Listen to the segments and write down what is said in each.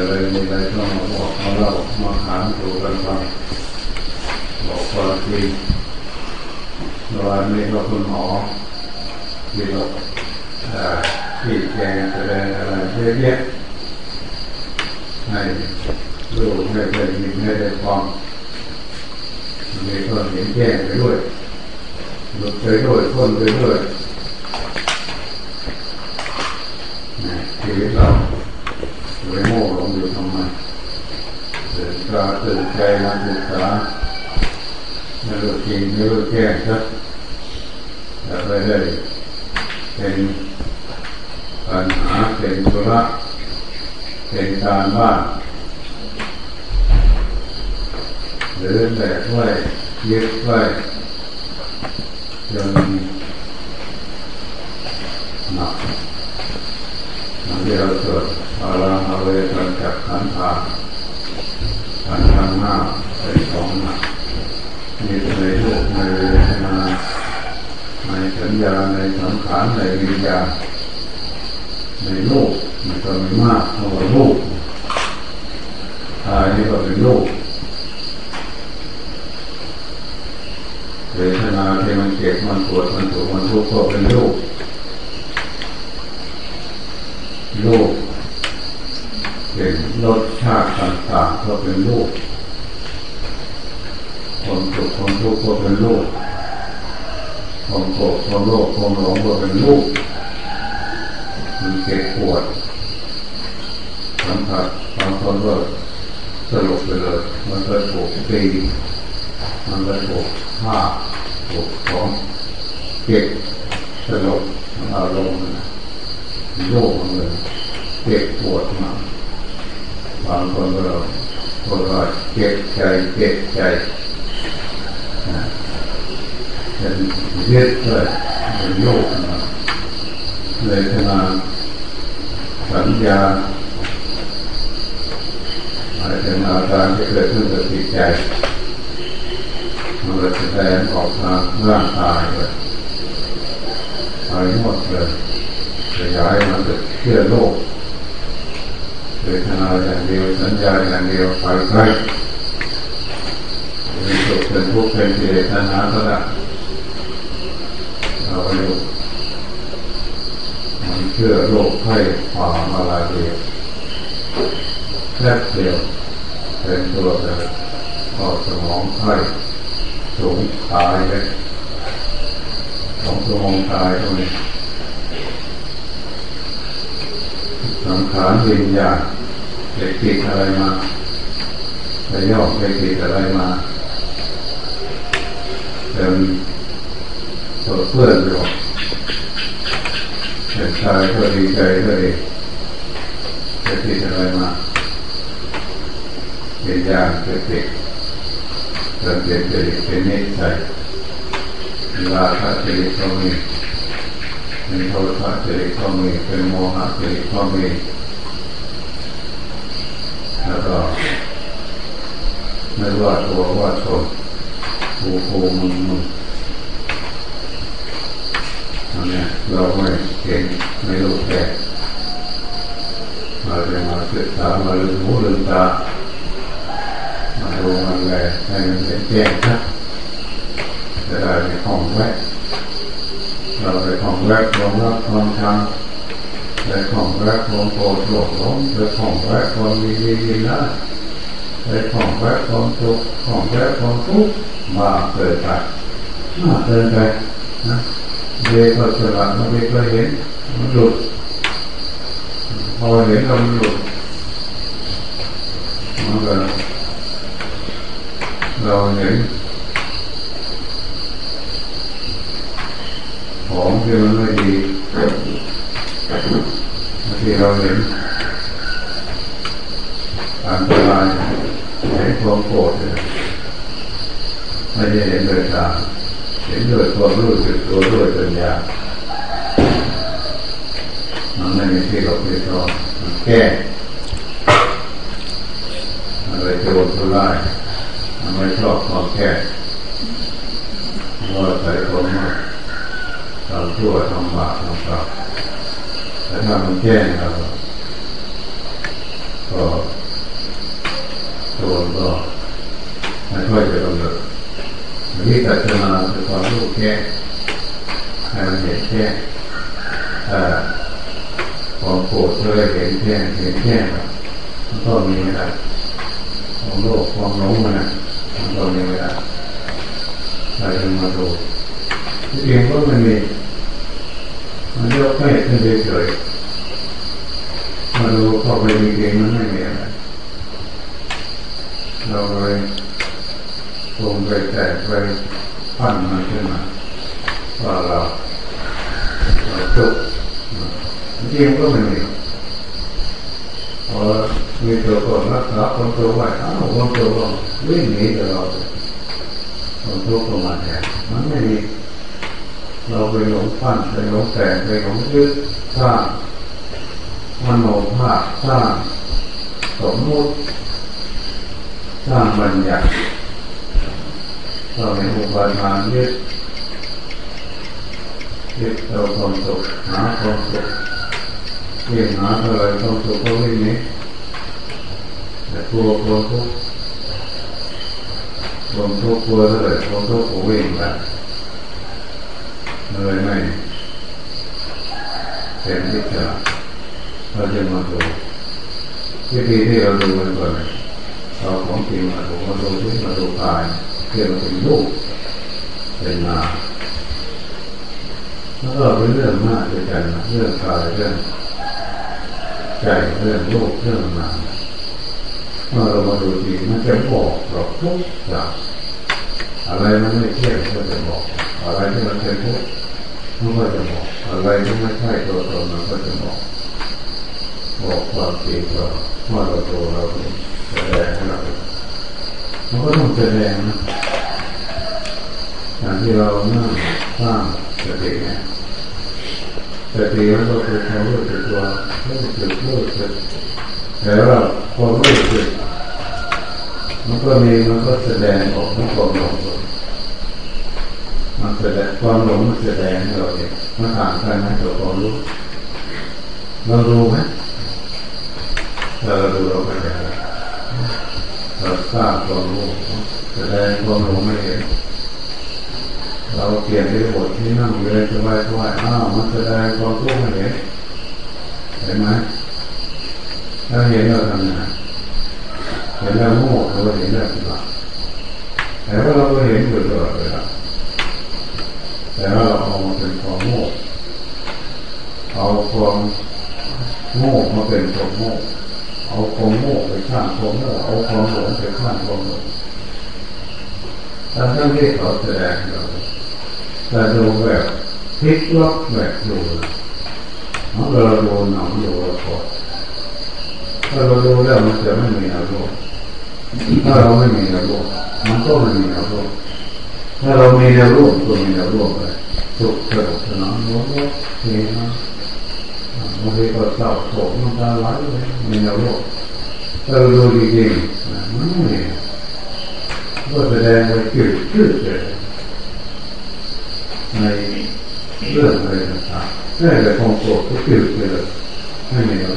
อะไรมีอะไรก็มาบอกมาเล่ามาถามดูกันฟังบอกความจริงวันนี้ก็คุณหมอที่เราที่แจงแสดงอะไรเยอะแยะให้ลูกให้ได้ยินให้ได้ฟังมีคนเห็นแจ้งไปด้วยหลุดไปด้วยพ้นไปด้วยชีวิตเราไม่โง่ลงอยู่ทำไม ลาตื่นใจมาศึกษาไม่รู้จริงไม่รู้แก้ครับแต่ไปได้เป็นปัญหาเป็นธุระเป็นการบ้านหรือแบกไว้ยึดไว้จนหนักมันเรียกสวดอาลังเอาเวทันจับขันธา ขันธ์ทั้งหน้าเป็นสองหนักมีในโลกในเวทนาในสัญญาในสังขารในวิญญาณในโลกมันก็มีมากเพราะว่าโลกตายนี่ก็เป็นโลกเวทนาที่มันเจ็บมันปวดมันถูกมันทุกข์ก็เป็นโลกโลก รสชาติต่างๆก็เป็นโลกความสุขความทุกข์ก็เป็นโลกความโกรธความโลภความหลงก็เป็นโลกมันเจ็บปวดสัมผัสบางคนก็สลบไปเลย มันก็ถูกตีมันก็ถูกฆ่าถูกของเก็บสลบอารมณ์โลกมันเลยเจ็บปวดมาก บางคนก็บอกว่าเจ็บใจเจ็บใจเป็นยึดเลยเป็นโลกมาเลยขนาดสัญญาอะไรเป็นอาการที่เกิดขึ้นกับจิตใจมันจะแสดงออกทางร่างกายเลยไปหมดเลยขยายมันจะเชื่อโลก เวทนาอย่างเดียวสัญญาอย่างเดียวไปใกล้เป็นสุขเป็นทุกข์เป็นกิเลสตัณหาก็ได้เราไปดูมันเชื่อโลกให้ฝ่ามาลายเดียวแค่เดียวเป็นตัวเลยพอสมองไข้สูงตายเลยสองสมองตายตรงนี้ สังขารวิญญาณไปติดอะไรมาไปย่อไปติดอะไรมาเป็นตัวเพื่อนอยู่เป็นชายก็ดีใจก็ดีไปติดอะไรมาวิญญาณไปติดเกิดเป็นจริตเป็นนิสัยราคะเจริตก็มี เป็นโทษะจริตก็มีเป็นโมหะจริตก็มีแล้วก็ไม่ว่าตัวว่าตนผูผูมึงมึงอันนี้เราไม่เก่งไม่รู้แก่มาเราจะมาศึกษามาลืมหูลืมตามาดูมันแลให้มันเป็นแจ้งครับจะได้ในห้องแวะ เราไปห้องแวะความรักความชังไปห้องแวะความโกรธโลภหลงไปห้องแวะความมีดีดีนะไปห้องแวะความทุกข์ห้องแวะความทุกข์มาเกิดไปมาเกิดไปนะเด็กก็ฉลาดมาเด็กก็เห็นมันหลุดพอเห็นเรามันหลุดมันก็เราเห็น ของที่มันไม่ดีที่เราเห็นอันตรายเห็นความโกรธไม่ได้เห็นโดยตาเห็นโดยความรู้สึกตัวด้วยปัญญามันไม่มีที่หลบที่ซ่อนมันแก้อะไรโจรผู้ร้ายมันไม่ชอบความแก้ว่าใส่คนมมาก ทำชั่วทำบาปทำบาปแต่ถ้ามันแก้เราทก็ตัวก็ไม่ค่อยจะกำหนดวิปัสสนาคือความรู้แค่ให้มันเห็นแค่ความโกรธก็เลยเห็นแค่เห็นแค่มันก็มีเวลาความโลภความหลงมันมันก็มีเวลาเราจะมาดูเองก็มันมี มันยกให้ขึ้นเฉยๆมาดูเข้าไปมีเองมันไม่มีอะไรเราเลยตรงไปแตกไปพันมันขึ้นมาว่าเราเราทุกจริงก็ไม่มีพอมีตัวตนรักษาคนตัวไหวอ้าวคนตัวก็วิ่งหนีตลอดคนทุกข์ประมาณนี้มันไม่มี เราไปหลงพันไปหลงแต่ไปหลงยึดสร้างมโนภาพสร้างสมมุติสร้างบัญญัติเราในอุปทานยึดยึดเราความสุขหาความสุขเรียนหาเท่าไรความสุขก็ไม่มีแต่กลัวกลัวทุกข์ความทุกข์กลัวเท่าไรความทุกข์ก็วิ่งไป เลยไม่เป็นที่จะเราจะมาดูวิธีที่เราดูมันก่อนเราของจริงมาดูมาดูที่มาดูกายเกี่ยวกับรูปเป็นนามแล้วก็เป็นเรื่องมากด้วยกันเรื่องกายเรื่องใจเรื่องโลกเรื่องนามเมื่อเรามาดูจริงมันจะบอกเราทุกอย่างอะไรมันไม่เที่ยงก็จะบอก อะไรที่มันเป็นทุกข์ มันก็จะบอกอะไรที่ไม่ใช่ตัวตนมันก็จะบอกบอกความจริงเราว่าเราตัวเราแสดงให้เรามันก็ต้องแสดงนะอย่างที่เรานั่งสร้างสติเนี่ยสติมันก็คือความรู้สึกตัวรู้สึกรู้สึกแต่ว่าความรู้สึกมันก็มีมันก็แสดงออกมันความหลงมัน แสดงความหลงมันแสดงให้เราเห็นมันต่างกันไหมตัวความรู้เราดูไหมถ้าเราดูเราก็จะเราทราบความรู้แสดงความหลงไม่เห็นเราเปลี่ยนในบทที่นั่งเลยสบายสบายอ้าวมันแสดงความรู้ไม่เห็นเห็นไหมถ้าเห็นเราทำงานเห็นเราโง่เราเห็นเราผิดหลักแต่ว่าเราเห็นอยู่ตลอดเวลา แต่ว่าเราเอามาเป็นความโง่เอาความโง่มาเป็นความโง่เอาความโง่ไปข้างความโง่เอาความหลงไปข้างความหลงทั้งที่เขาแสดงเราแต่ดูแบบพลิกล็อกแบบดูเราดูหนังดูละครถ้าเราดูแล้วมันจะไม่มีอารมณ์ถ้าเราไม่มีอารมณ์มันก็ไม่มีอารมณ์ ถ้าเรามีแนวร่วมก็มีแนวร่วมไปสุขสนุกสนานโน้ตเฮฮาบางทีก็เศร้าโศกน้ำตาไหลยมีแนวร่วมถ้าเราดูดีๆมันไม่ก็แสดงไปจืดจืดเลยในเรื่องอะไรต่างๆแม้แต่ความโศกก็จืดไปเลยไม่มีอะไร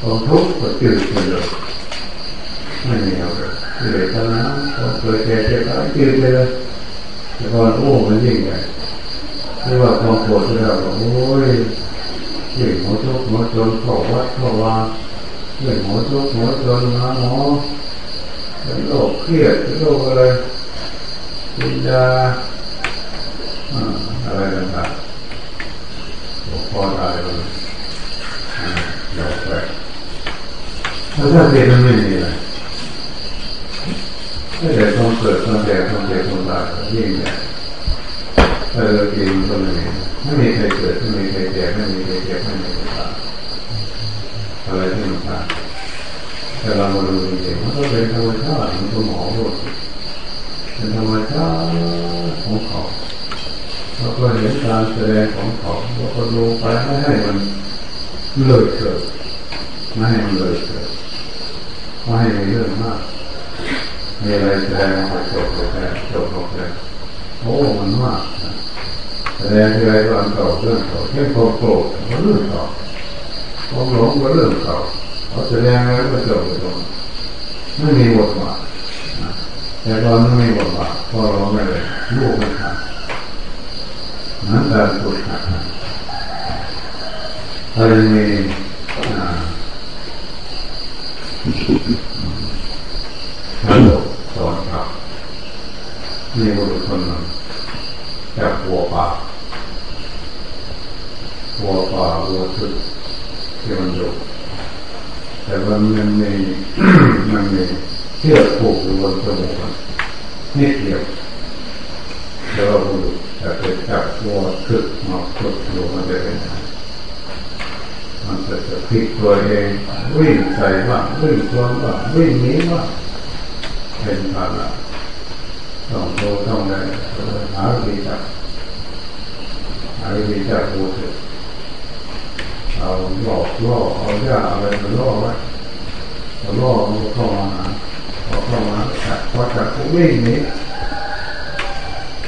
ความทุกข์ก็จืดไปเลยไม่มีอะไรเลยตอนนั้นความเคยแก่เจ็บตายจืดไปเลย แต่พอโอ้มันยิ่งใหญ่ที่ว่าความโกรธที่เราโอ้ยเรื่องหัวทุกหัวจนเข้าวัดเข้าวาเรื่องหัวทุกหัวจนหาหมอเป็นโรคเครียดเป็นโรคอะไรกินยาอะไรต่างๆหัวข้อตายเลยหลอกไปถ้าเป็นมันไม่มีอะไร ถ้าแต่ต้องเกิดต้องแก่ต้องเจ็บต้องตายยิ่งใหญ่เออจริงก็ไม่มีไม่มีใครเกิดไม่มีใครแก่ไม่มีใครเจ็บไม่มีใครตายอะไรที่มันตายแต่เรามาดูจริงๆมันก็เป็นธรรมชาติมันก็หมอพูดเป็นธรรมชาติของเขาเราก็เห็นการแสดงของเขาเราก็ดูไปไม่ให้มันเลยเกิดไม่ให้มันเลยเกิดไม่ให้มีเรื่องมาก มีอะไรแสดงออกมาจบไปแจบออกไปโอ้มันมากแสดงอะไรก็อันเก่าเรื่องเก่าเช่นความโกรธก็เรื่องเก่าความหลงก็เรื่องเก่าเขาแสดงแล้วก็จบไปตรงไม่มีบทบาทแต่ตอนนั้นไม่บทบาทพอเราไม่เลยลูกไม่ทันนั้นการฝึกหัดถ้ายังมีฮัลโหลสอนครับ มีบุรุษคนหนึ่งจับหัวป่าหัวป่าหัวทึกที่มันดุแต่ว่ามันมีมันมีเชือกผูกอยู่บนจมูกนิดเดียวแล้วบุรุษจะไปจับหัวทึกมาฝึกอยู่มันจะเป็นไงมันจะจะพลิกตัวเองวิ่งใส่บ้างวิ่งชวนบ้างวิ่งนี้บ้างเป็นภาระ ต้องโตต้องอะไรหาวิจับหาวิจับหัวทึกเอาหลอกล่อเอาย่าอะไรมาล่อไว้เอาล่อมันเข้ามาหาพอเข้ามาจับพอจับก็วิ่งหนี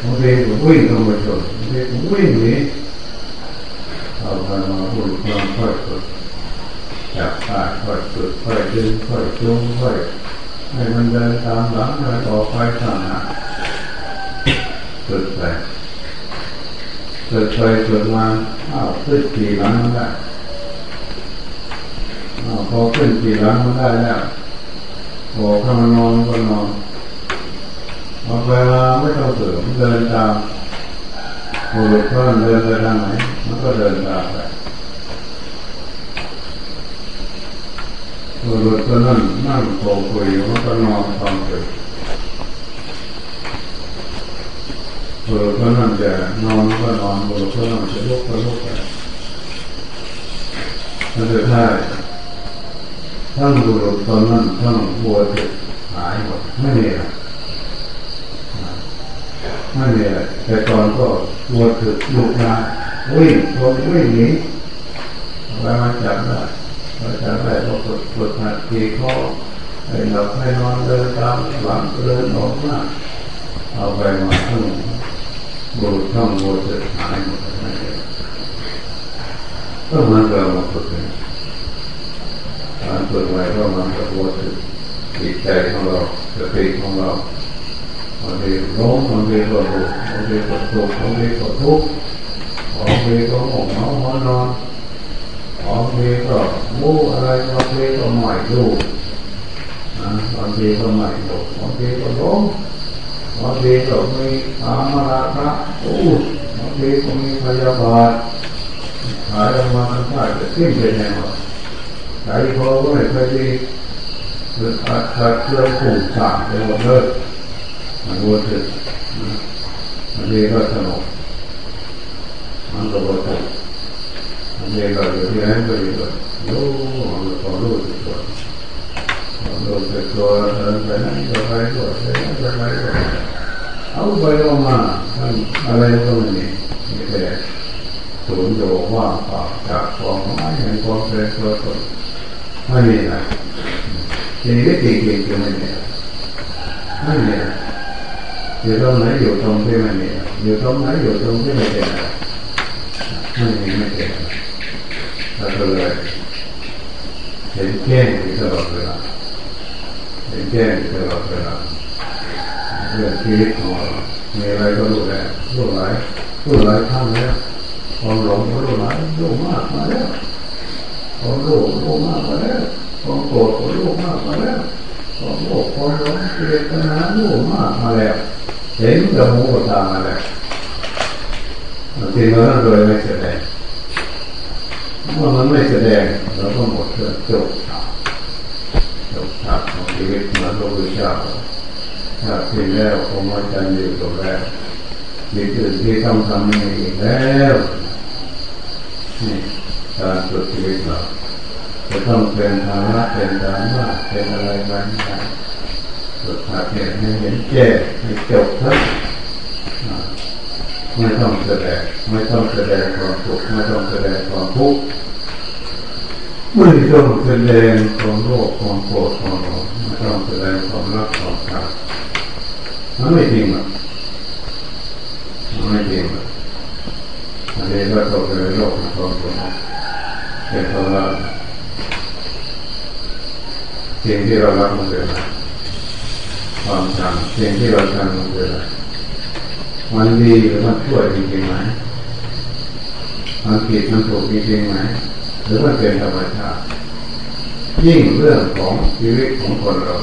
บางทีก็วิ่งเข้ามาชนบางทีก็วิ่งหนีเอาไปมาพูดความค่อยฝึกจับตาค่อยฝึกค่อยดึงค่อยจูงค่อยให้มันเดินตามหลังเลยออกไปทางหน้า ฝึกไปฝึกไปฝึกมาอ้าวขึ้นขี่หลังมันได้พอขึ้นขี่หลังมันได้แล้วพอเข้ามานอนก็นอนพอเวลาไม่ต้องตื่นเดินตามบุรุษเพื่อนเดินไปทางไหนมันก็เดินตามไปบุรุษก็นั่งนั่งโผล่คุยมันก็นอนฟังคุ ยบุรุษก็นั่งจะนอนก็นอนบุรุก็นั่งจะลุกก็ลุกไปมันจะได้ทั้งบุรุษตอนนั้นทั้งบัวจะหายหมดไม่มีอะไรไม่มีอะไรแต่ตอนก็บัวถึกลุกมาวิ่งคนวิ่งหนีไปมาจับได้มาจับได้ก็กดกดหัดทีคอให้หลับให้นอนเดินตามหลังเดินออกมาเอาไปมาทั้ง บุรุษทั้งบัวจะหายหมดไม่มีก็มันเรามาฝึกเลยการฝึกไว้ก็มันจะวัดจิตใจของเราสติของเราบางทีร้องบางทีก็รู้บางทีก็ทุกข์บางทีก็ทุกข์บางทีก็หมองเมาหอนอนบางทีก็มูอะไรบางทีก็ไม่รู้บางทีก็ไม่รู้บางทีก็ร้องบางทีก็มีอามาระพระอู้บางทีก็มีพยาบาทหายออกมาทั้งท่าจะขึ้นเป็นยังไงใจพอไม่เคยดีอาจจะเครื่อง မသေးတော့မေအာမရာကအိုးမသေးကုန်ဖယဘာခါရမနာသာသိနေတယ်မှာဒါရီဘောကလည်းဖြစ်ပြီးသာသာကျောင်းကိုစာတယ်လို့လို့မလို့တယ်မလေးကသနောမန္တဘောတယ်မလေးကလည်းဒီအိမ်ကလေးတော့ရောမလို့ပေါ်လို့တယ် Los sectores, los sectores, los sectores, los sectores. เอาไปเอามาอะไรก็ไม่มีมีแต่ศูนย์โยว่างเปล่าจากความหมายแห่งความเป็นตัวตนไม่มีอะไรชีวิตจริงๆคือไม่มีไม่มีอยู่ตรงไหนอยู่ตรงที่ไม่มีอยู่ตรงไหนอยู่ตรงที่ไม่เป็นไม่มีไม่เป็นเราก็เลยเห็นแจ้งตลอดเวลาเห็นแจ้งตลอดเวลา เรื่องชีวิตของเรามีอะไรก็รู้แล้วรู้หลายรู้หลายครั้งแล้วความหลงก็รู้หลายรู้มากมาแล้วความโลภรู้มากมาแล้วความโกรธก็รู้มากมาแล้วความโลภความหลงเจตนารู้มากมาแล้วเห็นกับหูกับตามาแล้วสิ่งนั้นโดยไม่แสดงเมื่อมันไม่แสดงเราก็หมดเรื่องจบจบฉากของชีวิตเหมือนพระพุทธเจ้า ถ้าทิ้งแล้วคงไม่จันอยู่ตรงแล้วมีอื่นที่ต้องทำไม่อีกแล้วนี่การฝึกชีวิตเราจะต้องเป็นธรรมะเป็นธรรมะเป็นอะไรบางอย่างฝึกหัดเห็นให้เห็นแก่ให้จบทั้งไม่ต้องแสดงไม่ต้องแสดงความสุขไม่ต้องแสดงความทุกข์ไม่ต้องแสดงความโลภความโกรธความหลงไม่ต้องแสดงความรักความชัง มันไม่จริงหรอกมันไม่จริงหรอกอันนี้ก็ตกในโลกของความสุขเป็นเพราะว่าสิ่งที่เรารับมันเป็นอะไรความจำสิ่งที่เราจำมันเป็นมันดีหรือมันชั่วจริงๆไหมมันผิดมันถูกจริงๆไหมหรือมันเป็นธรรมชาติยิ่งเรื่องของชีวิตของคนเรา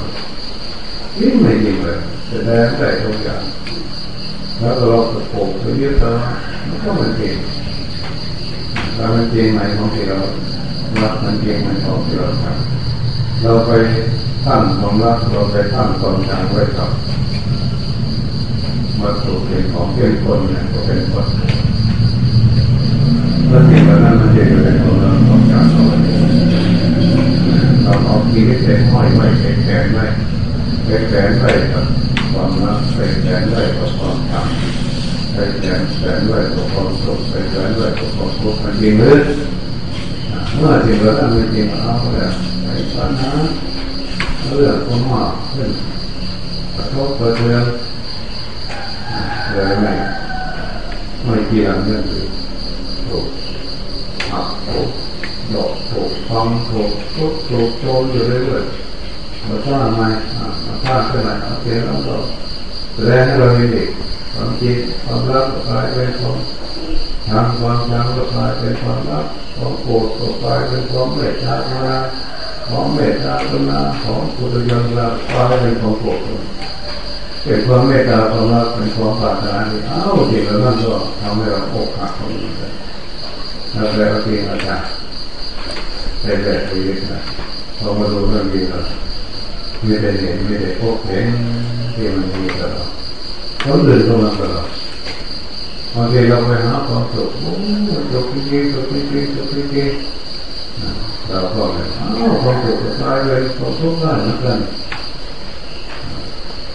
ยิ่งไม่ยิ่งเลย แสดงได้ทุกอย่างแล้วเราจะโผล่ไปยึดต่อมันก็มันจริงแล้วมันจริงไหมของเรารับมันจริงไหมของที่เราทำเราไปตั้งความรักเราไปตั้งความชังไว้กับวัตถุเป็นของเป็นคนเนี่ยก็เป็นคนแล้วสิ่งเหล่านั้นมันจะอยู่ในตัวเราต้องการเราเราเอาชีวิตไปห้อยไว้แขนไว้แขนไว้กับความรักไปแขนไว้กับความทำไปแข นแขนไว้กับความสุขไปแขนไว้กับความทุกข์มันจริงหรือเมื่อสิ่งเหล่านั้นมันจริงแล้วไปปัญหาเรื่องของหอกขึ้นกระทบกระเทือนเลยไม่ไม่เกี่ยงเรื่องอื่นถูกหักถูกดอกถูกฟังถูกทุกถูกโจรอยู่เรื่อยๆมาสร้างใหม่มาสร้างขึ้นมาโอเคแล้วก็แสดงให้เราเห็นอีก จริงความรักก็กลายเป็นความทำความชังก็กลายเป็นความรักความโกรธก็กลายเป็นความเมตตากรุณาของเมตตากรุณาของปุถุชนละกลายเป็นความโกรธเป็นความเมตตาความรักเป็นความปรารถนาอ้าวจริงแล้วนั่นก็ทำให้เราอกหักคนอื่นเลยแล้วแล้วก็เพียงอาจารย์ในแบบชีวิตนะพอมาดูเรื่องนี้แล้วไม่ได้เห็นไม่ได้พบเห็นที่มันมีตลอด คนอื่นก็มาตลอดบางทีเราไปหาความสุขโอ้จบจริงจบจริงจบจริงเราก็เลยอ้าวความสุขตายเลยความทุกข์ได้เหมือนกัน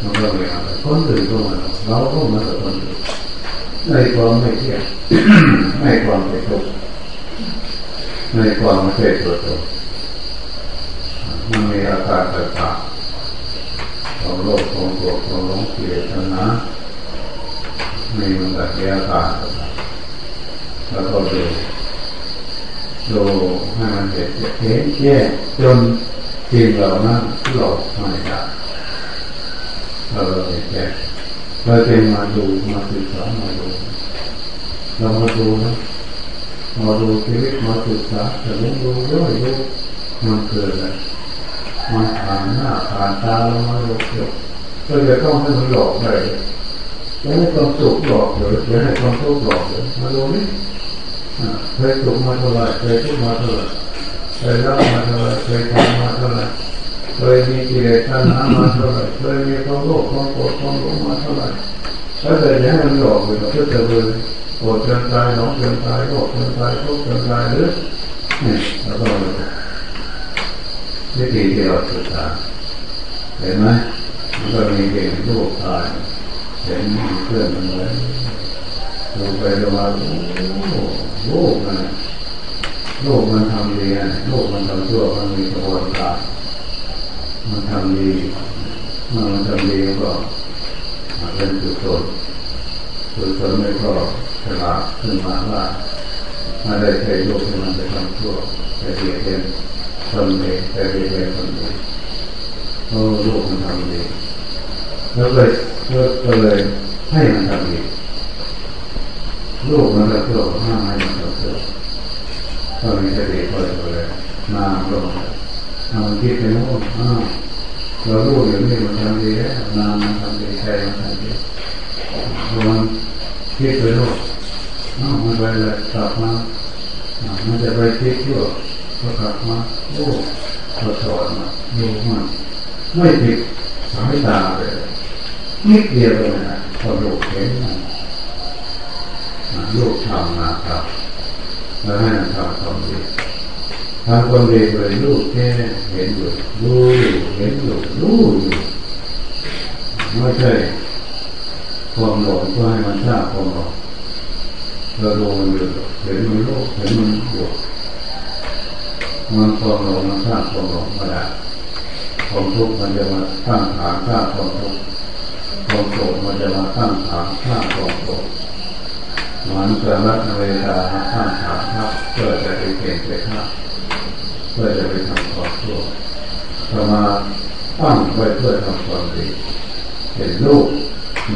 มันก็ไม่อะไรคนอื่นก็มาเราก็มาแต่คนอื่นในความไม่เที่ยงในความเป็นทุกข์ในความไม่ใช่ตัวตนมันมีอาการต่างๆของโลกของตัวของหลงเกลียรตินะ มีมันแบบมีอาการต่าแล้วก็ดูดูให้มันเห็นเห็นแย่จนจริงเหล่านั้นหลอกไม่ได้เราเห็นแย่เราเป็นมาดูมาศึกษามาดูเรามาดูนะมาดูชีวิตมาศึกษาแต่รู้ดูด้วยดูมันเกิดอะไรมันผ่านหน้าผ่านตาเรามาดูเกี่ยวก็จะต้องให้มันหลอกได้ จะให้ความสุขหลอกหรือจะให้ความทุกข์หลอกหรือมาดูนี่เคยสุขมาเท่าไรเคยทุกข์มาเท่าไรเคยรักมาเท่าไรเคยทำมาเท่าไรเคยมีกิเลสตัณหามาเท่าไรเคยมีความโลภความโกรธความหลงมาเท่าไรถ้าเกิดจะให้มันหลอกอยู่ก็จะเลยโกรธจนตายหลงจนตายโลภจนตายทุกข์จนตายหรือนี่แล้วก็วิธีที่เราศึกษาเห็นไหมมันก็มีเก่งโลกตาย เห็นเพื่อนมันไว้ดูไปดูมาโอ้โลกมันโลกมันทำดีโลกมันทำชั่วมันมีกระบวนการมันทำดีมันทำดีก็เป็นจุดโทษจุดโทษไม่ก็ฉลาดขึ้นมาว่ามาได้ใช้โลกที่มันจะทำชั่วแต่เดียดเดียนคนเดีแต่เดียดเดียนคนเดียโอ้โลกมันทำดีแล้วเลย ก็เลยให้มันทำดีโลกมันก็เพื่อห้ามให้มันเพื่อก็มีสติคอยดูแลมาลงเอาคิดไปโน่นอ้าวเรารู้อยู่นี่มันทำดีแล้วนามมันทำดีใจมันทำดีมันคิดไปโน่นอ้าวมันไปเลยกลับมามันจะไปคิดชั่วก็กลับมาโอ้ก็สอนมาดูมันไม่ผิดสายตาเลย นิดเดียวเลยนะพอดูกเห็นมันลูกทำนะครับแล้วให้มันทำความดีทำความดีเลยลูกแค่เห็นอยู่รู้อยู่เห็นอยู่รู้อยู่ไม่ใช่ความหลงเพื่อให้มันทราบความหลงเราดูมันอยู่เห็นมันโลกเห็นมันบวกมันความหลงมันทราบความหลงมาได้ความทุกข์มันจะมาตั้งฐานทราบความทุกข์ ความโกรธมันจะมาตั้งฐานทราความโกรธมันจะรักเวลาข้าฐานครับเพื่อจะไปเก่งไปข้าเพื่อจะไปทำความชั่วจะมาตั้งไว้เพื่อทำความดีเป็นลูก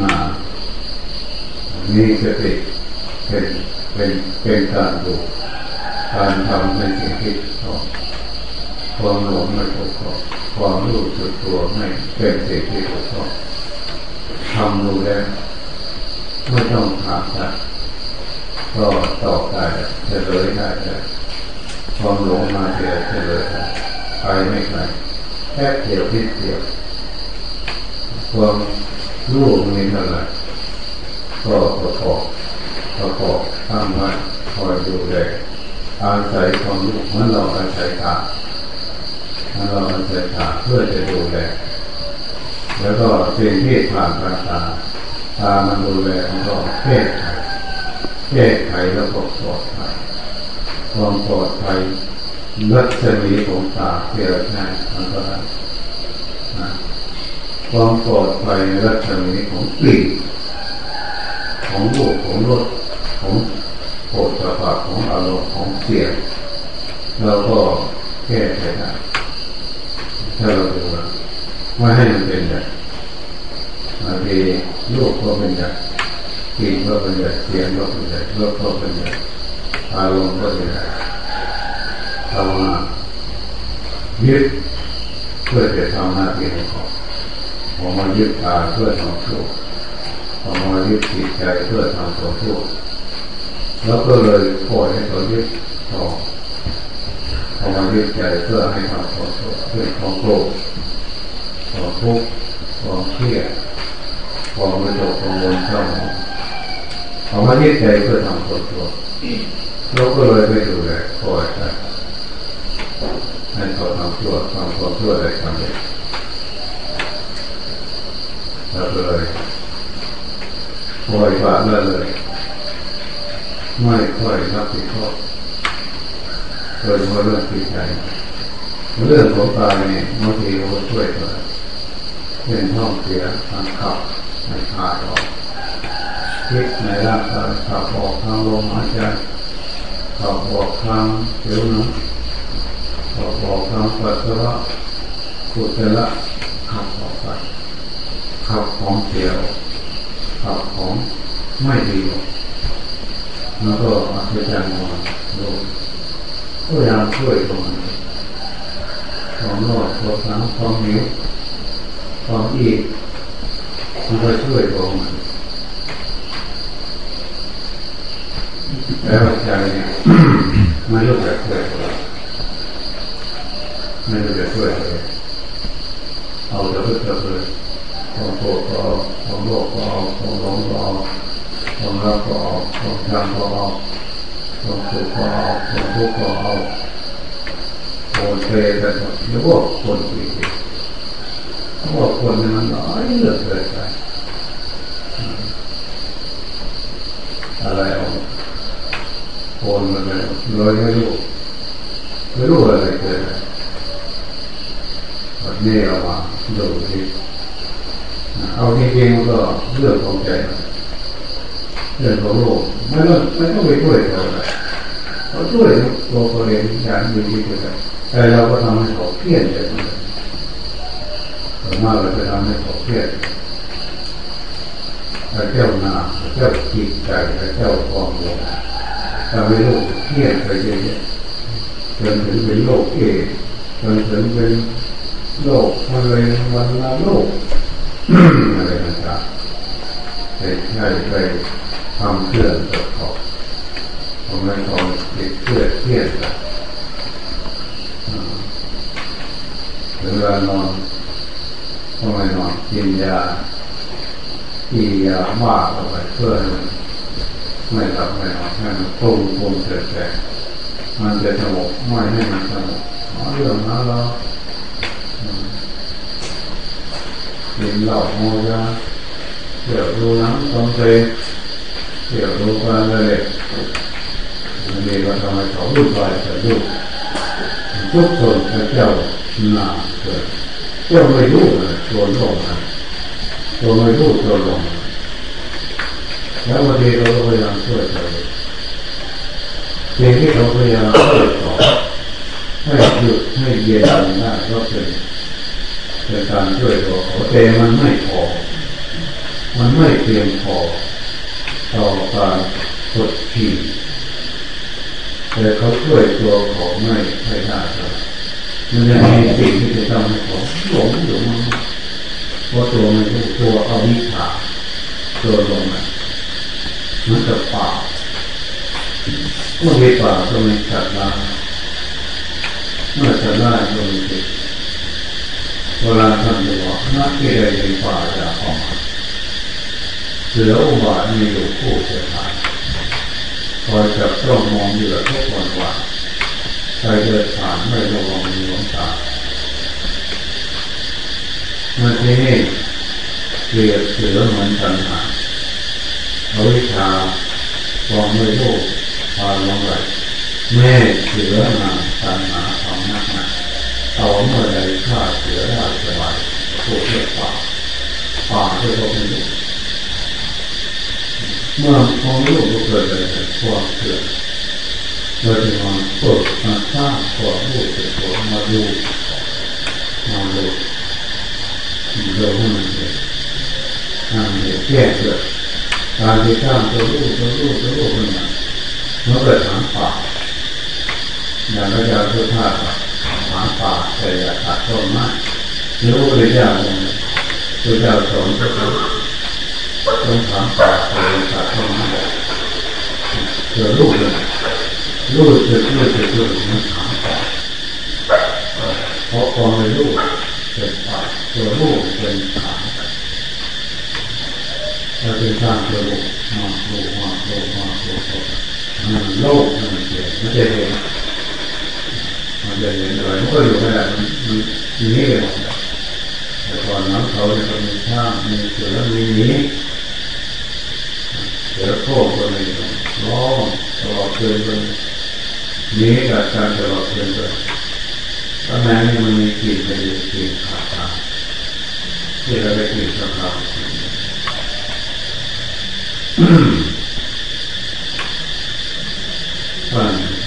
มามีสติเป็นเป็นเป็นการดูการทำในสิ่งที่ชอบความหลงไม่ถูกต้องความรู้สึกตัวไม่เป็นสิ่งที่ถูกต้อง ทำดูแล้วไม่ต้องถามนะก็ตอบได้เฉลยได้เลยความหลงมาเดียวเลยได้ไปไม่ไกลแค่เดียวพิเดียวความรู้มีเท่าไหร่ก็ประกอบประกอบตั้งไว้คอยดูแลอาศัยความรู้เมื่อเราอาศัยตาเมื่อเราอาศัยตาเพื่อจะดูแล แล้วก็สิ่งที่ผ่านตาตาตามันดูแลมันก็แก้ไขแก้ไขแล้วก็ปลอดภัยความปลอดภัยรัศมีของตาเกิดง่ายมันก็ได้ความปลอดภัยรัศมีของกลิ่นของรูปของรสของโผฏฐัพพของอารมณ์ของเสียงเราก็แก้ไขได้ถ้าเราดู ว่าให้มันเป็นแบบบางทีรูปก็เป็นแบบกินก็เป็นแบบเสียงก็เป็นแบบรสก็เป็นแบบอารมณ์ก็เป็นแบบทำมายึดเพื่อจะทำหน้าที่ของเขาพอมายึดตาเพื่อทำชั่วพอมายึดจิตใจเพื่อทำตัวชั่วแล้วก็เลยปล่อยให้เขายึดต่อพอมายึดใจเพื่อให้ทำตัวชั่วเพื่อความโกรธ ความทุกข์ความเครียดความไม่ตกกังวลเศร้าหมองพอมายึดใจเพื่อทำตัวชั่วแล้วก็เลยไปดูแลปล่อยไปให้เขาทำชั่วทำความชั่วได้ทำได้แล้วเลยปล่อยปละละเลยไม่ค่อยรับผิดชอบโดยเฉพาะเรื่องจิตใจเรื่องของกายเนี่ยบางทีเราช่วยตัว เช่นท้องเสียทางขับให้ขาดออกคิดในร่างกายขับออกทางลมหายใจขับออกทางผิวหนังขับออกทางปัสสาวะขุดละขับออกไปขับของเสียขับของไม่ดีแล้วก็อัศจรรย์มาดูพยายามช่วยตรงนี้ของรอดตัวสามของหิว ของอีกมันก็ช่วยตรงมันแล้วใจเนี่ยไม่รู้จะช่วยไม่รู้จะช่วยเลยเอาจะพึ่งจะเลยของโกรธก็เอาของโลภก็เอาของหลงก็เอาของรักก็เอาของชังก็เอาของสุขก็เอาของทุกข์ก็เอาโอเทกันหมดเรียกว่าคนดี เขาบอกคนมันน้อยเหลือเกินไปอะไรเอาคนมันเลยเลยไม่รู้ไม่รู้อะไรเกิดวันนี้เอามาดูที่เอาจริงๆก็เรื่องของใจเรื่องของโลกไม่ต้องไม่ต้องไปช่วยเขาเลยเขาช่วยตัวเขาเองอย่างดีที่สุดแต่เราก็ทำให้เขาเพี้ยนไปห มากเราจะทำให้เขาเพี้ยนแต่เจ้าหน้าเจ้าจิตใจเจ้าความโลภทำให้โลกเพี้ยนไปเยอะๆจนถึงเป็นโลกเอจนถึงเป็นโลกมะเร็งวันละโลกอะไรต่างๆให้ให้ไปทำเครื่องตรวจสอบทำไมต้องติดเครื่องเครียดเวลานอน ทำไมหนอกินยากินยามากเข้าไปเพื่อไม่หลับไม่นอนให้มันพุ่งพุ่งเกิดแต่มันจะสงบไม่ให้มันสงบเรื่องนั้นเรากินเหล้าโมยาเดี๋ยวดูนังฟังเพลงเดี๋ยวดูการอะไรมันเรียกว่าทำไมเขาวุ่นวายกับลูทุกคนพระเจ้าหนาเกิด เจ้าไม่รู้เลยตัวลงมาตัวไม่รู้ตัวลงแล้ววันนี้เราพยายามช่วยเขาสิ่งที่เราพยายามช่วยเขาให้หยุดให้เย็นได้ก็เป็นเป็นการช่วยตัวเขาแต่มันไม่พอ มันไม่เพียงพอต่อการกดขี่แต่เขาช่วยตัวเขาไม่ไม่ได้ครับ มันจะมีสิ่งที่จะทำให้เขาหลงหลงเพราะตัวมันตัวเอาวิชาตัวลงมันจะป่าเมื่อมีป่าก็มีสัตว์ล้างเมื่อสัตว์ล้างก็มีจิตเวลาท่านบอกนักที่ใดในป่าจะออกเสืออุบาทมีอยู่คู่เสียหายคอยจับจ้องมองอยู่ทุกวันวัน ใครเดินผ่านไม่ระวังมีหลงตาเมื่อที่นี่เกลียดเสือเหมือนตัณหาอวิชาความไม่รู้พาลงไหลแม่เสือนาตัณหาความนักหนาเอาเมื่อใดฆ่าเสือได้สบายพวกเรียกป่าป่าที่เขาเป็นเมื่อความรู้เกิดเลยความเสื่อม เราจะมาเปิดมาสร้างความรู้สึกตัวมาดูมาดูเดูให้มันเกิดทำให้แก้เกิดการที่สร้างตัวรู้ตัวรู้ตัวรู้ขึ้นมาเมื่อเกิดหางป่าอย่างพระเจ้าสุภาพหางป่าแต่อย่าตัดต้นไม้รือพระเจ้าเนี่ยพระเจ้าสอนก็คือต้องหางป่าแต่อย่าตัดต้นไม้เกิดรู้เลย รู้จะรู้จะรู้มันหางป่าเพราะความรู้เป็นป่าตัวรู้เป็นหาเราเป็นสร้างตัวโลกมาโลกมาโลกมาโลกมันโลกมันเห็นมันจะเห็นมันจะเห็นอะไรมันก็อยู่ไม่ได้มันมันมีนี่เลยแต่ก่อนน้ำเขาเนี่ยมีช่างมีเสือมีนี้เสือโค้งตัวนี้ร้องตลอดเกินเลยนี้ กับการตลอดเกินเลยตอนนั้นนี่มันมีกลิ่นไปกลิ่นขาดตาที่เราได้กลิ่นสัมผัส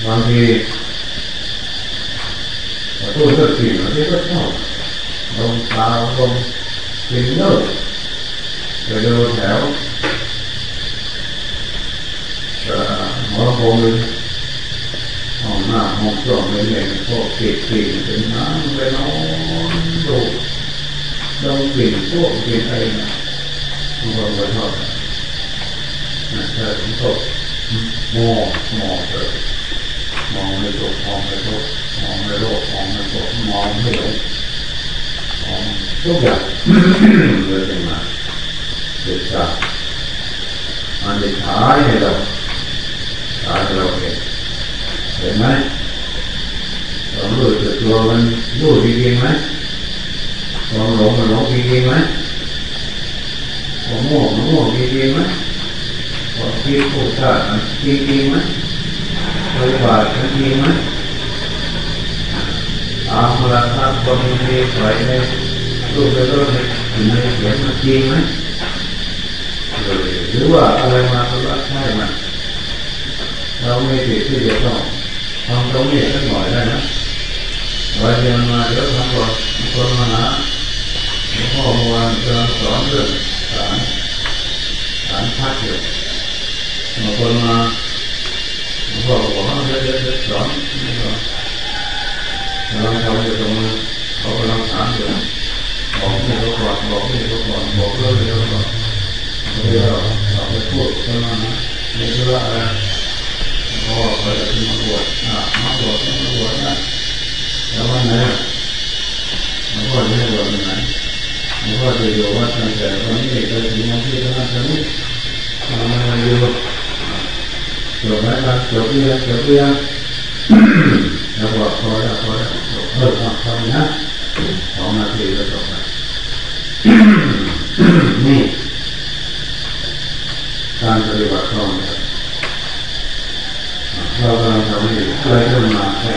บางทีตัวก็สิ่งที่ก็ชอบลงตาลงกินเลิกไปดูแถวหมอคงเลย ห้องหน้าห้องสองเลยเนี่ยพวกเก็บสิ่งเป็นน้ำไปนอนดูลงกลิ่นพวกกลิ่นอะไรนะบางคนก็ชอบนะแต่ผมก็มองมองเลยมองไม่ตกมองไม่ตกมองไม่โลกมองไม่ตกมองไม่หลงมองทุกอย่างเลยเป็นมาเด็ดขาดมันเด็ดขายให้เราขายให้เราเห็นเห็นไหม เรารู้สึกตัวมันรู้จริงๆไหมความหลงมันหลงจริงๆไหมความโง่มันโง่จริงๆไหมความคิดผู้ชาติจริงๆไหมปฏิบัติจริงไหมอามาลาทักคนมีสวยในรูปในรูปในถึงในเขียนมันจริงไหมหรือว่าอะไรมาก็ว่าใช่มันเราไม่ติดที่จะต้องทำตรงนี้สักหน่อยได้นะ วันเดียวมาเดี๋ยวทำก่อนคนมาหาพ่อเมื่อวานจะสอนเรื่องสารสารพัดอยู่บางคนมาหลวงพ่อบอกว่าเดี๋ยวเดี๋ยวสอนเราทำอยู่ตรงนี้เขากำลังถามอยู่บอกให้เขาก่อนบอกให้เขาก่อนบอกเรื่องให้เขาก่อนเดี๋ยวเราไปพูดกันมาในเรื่องอะไรพ่อเขาจะมาบวชอะมาบวชมาบวชนะ แล้ววันไหนหลวงพ่อจะให้วชวันไหนหลวงพ่อจะอยู่วัดตั้งแต่วันนี้ไปถึงวันที่เท่านั้นนี้ทำไมอยู่จบแล้วครับจบเรียนจบเรียนแล้วบอกพอแล้วพอแล้วเพิ่มความพอนะสองนาทีก็จบแล้วนี่การปฏิบัติต้องเรากำลังทำให้เคยขึ้มาแค่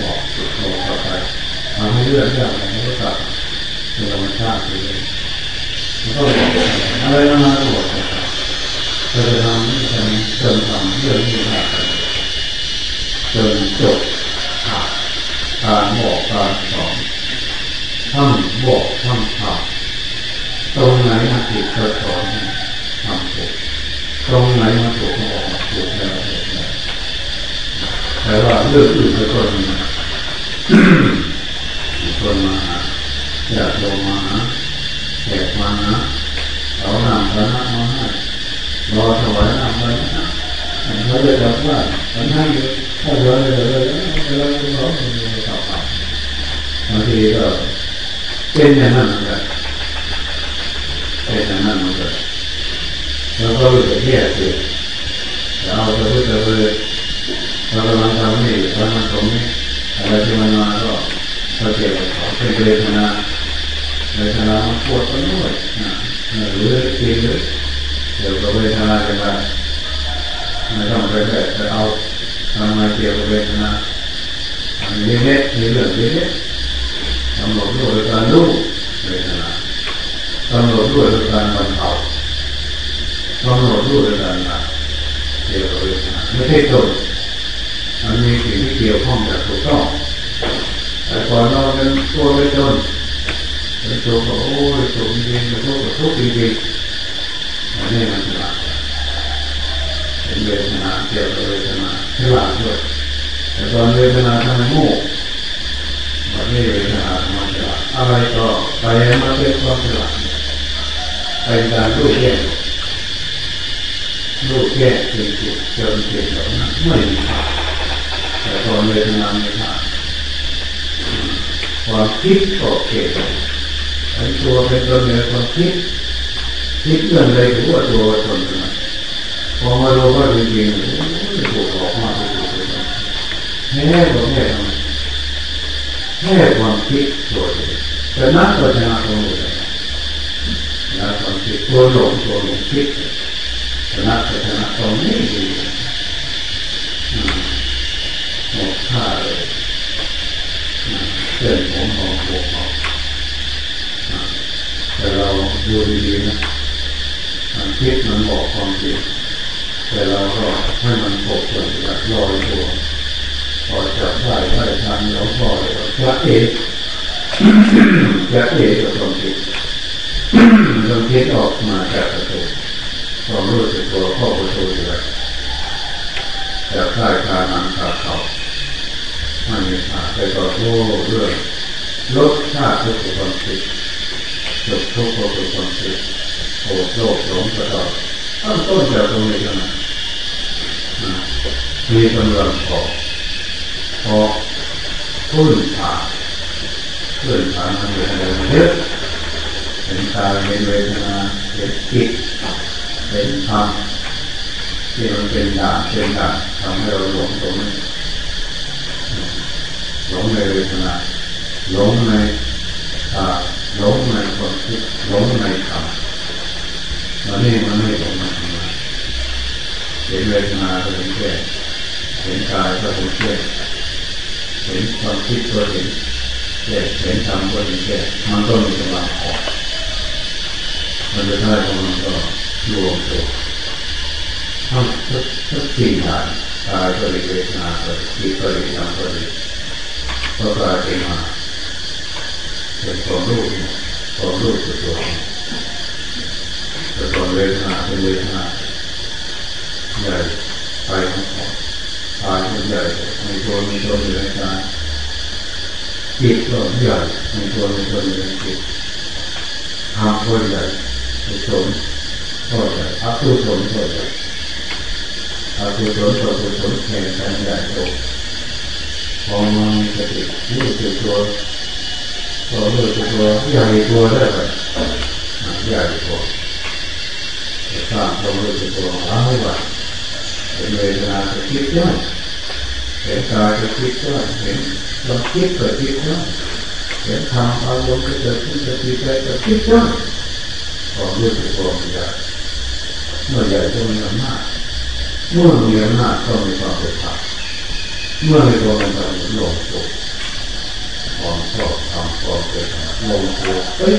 บอกบอกต่อไป ทำให้เลือดเลือดอะไรก็ตัดเป็นธรรมชาติเลยแล้วก็อะไรมาก็บอกเราจะทำให้เติมทำเรื่องที่มากจนจบการบอกการสอนท่านบอกท่านทำตรงไหนมาผิดก็สอนทำถูกตรงไหนมาถูกก็ออกมาถูกแล้วแต่ว่าเรื่องอื่นก็มี คนมาหาอยากลงมาหาแขกมาหาเอาหนังพระนักมาให้รอถวายหนังพระนักเขาจะจับว่าพระนักอยู่ถ้าเราเลยเลยเราเราเราต่อไปบางทีก็เป็นอย่างนั้นเหมือนกันเป็นอย่างนั้นเหมือนกันแล้วก็รู้สึกแย่เสียเราจะพูดจะเลยเรากำลังทำนี่ทำมันตรงนี้อะไรที่มันมาก็ เกี่ยวกับเป็นเวทนาเวทนามันปวดไปด้วยนะหรือกินหรือเกี่ยวกับเวทนาจะไปไม่ต้องไปแบบจะเอาทำมาเกี่ยวกับเวทนาอันนี้เล็กๆมีเรื่องเล็กๆกำหนดด้วยการรู้เวทนากำหนดด้วยการบรรเทากำหนดด้วยการละเกี่ยวกับเวทนาไม่ใช่ตนมันมีสิ่งที่เกี่ยวข้องกับถูกต้อง แต่ก่อนเราเป็นตัวเป็นตนเป็นตัวก็โอ้ยตัวจริงเป็นตัวก็ทุกข์จริงๆอันนี้มันฉลาดเป็นเวทนาเกี่ยวกับเวทนาฉลาดด้วยแต่ตอนเวทนาทำไมโง่วันนี้เวทนามันฉลาดอะไรก็ไปมาเป็นความฉลาดไปการรู้แก้รู้แก้จริงๆจนเกิดเหล่านั้นไม่มีแต่ตอนเวทนาไม่ผ่าน ความคิดก็เกิดไอ้ตัวเป็นตัวเนื้อความคิดคิดเรื่องใดถือว่าตัวตนนะพอมารู้ว่าจริงๆโอ้ยถูกออกมาถูกถูกถูกแค่ก็แค่ทำไมแค่ความคิดตัวเองแต่นักก็ชนะตัวเลยนะความคิดตัวหลงตัวหลงคิดชนะก็ชนะตรงนี้ดีหมดค่า เลยเส้นผมของหัวเขาแต่เราดูดีๆนะมันคิดมันบอกความจริงแต่เราก็ให้มันปกปิดแบบลอยตัวพอจับได้ได้ทันแล้วพอจะเอกจะเอกกับความคิดความคิดออกมาจากประตูความรู้สึกตัวเข้าประตูอยู่แล้วจากใต้คาหนังคาเขา ไม่มีขาไปต่อโต้เรื่องลดชาติทุกข์ความคิดจบทุกข์ทุกความคิดโอดโลกหลงกระดอตั้งต้นจากตรงนี้เท่านั้นมีกำลังพอพอพื้นฐานพื้นฐานมันเป็นอะไรเยอะเห็นตาเห็นเวทนาเห็นจิตเห็นธรรมที่มันเป็นด่านเป็นด่านทำให้เราหลงตรงนี้ หลงในเวทนาหลงในตาหลงในความคิดหลงในธรรมมันนี่มันไม่หลงมันทำไมเห็นเวทนาก็เห็นแค่เห็นกายก็เห็นแค่เห็นความคิดก็เห็นแค่เห็นธรรมก็เห็นแค่มันก็มีกำลังพอมันจะได้ของมันก็รวมตัวทั้งทุกทุกสิ่งอย่างกายก็ดีเวทนาก็ดีจิตก็ดีธรรมก็ดี ก็กลายเป็นมาเป็นความรู้ความรู้สึกตัวแต่ตอนเวทนาเป็นเวทนาใหญ่ไปของเขาตายมันใหญ่มีตัวมีตัวอยู่ในกายจิตก็ใหญ่มีตัวมีตัวอยู่ในจิตทำก็ใหญ่กุศลก็ใหญ่อกุศลก็ใหญ่อกุศลต่อกุศลแข่งกันใหญ่โต พอมันมีสติรู้สึกตัวพอรู้สึกตัวใหญ่ตัวได้ไหมใหญ่ตัวสร้างความรู้สึกตัวหลายวันเห็นเวทนาจะคิดได้เห็นกายจะคิดได้เห็นลมคิดเกิดคิดได้เห็นธรรมอารมณ์จะเกิดขึ้นจะคิดได้จะคิดได้ความรู้สึกตัวมันใหญ่เมื่อใหญ่ก็มีอำนาจเมื่อมีอำนาจก็มีความเป็นธรรม เมื่อมีควมเป็นธรรมลงตัวความชอบทำความเป็นธรรมลงตัวเอ้ย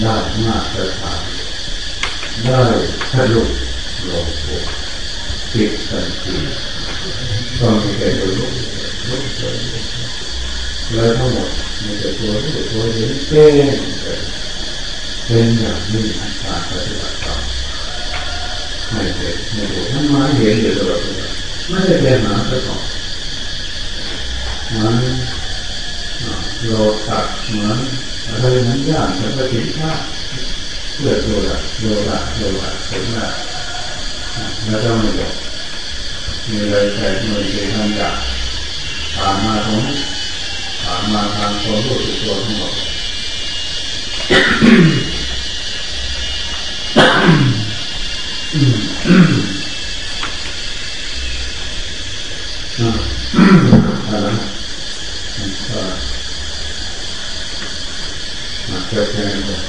ได้มาตรฐานได้ทะลุหลงตัวติดทันทีต้องมีแก่ตัวลุกลุกเลยเลยทั้งหมดมีแต่ตัวรู้ตัวเห็นเป็นเป็นอย่างนี้การปฏิบัติธรรมไม่เป็นไม่ถูกทำไมเห็นอยู่ตลอด ไม่ได้เป็นหมาสักคนเหมันโลตัดเหมือนอะไรนั้นยางแต่ปฏิภาเพื่อตัวละโลละโลละผลละแล้วก็ไม่จบมีอะไรแต่มือเสียทำอยางผ่านมาตรงนี้ผ่านมาทางตัวรู้สึกตัวทั้งหมดอืม Gracias.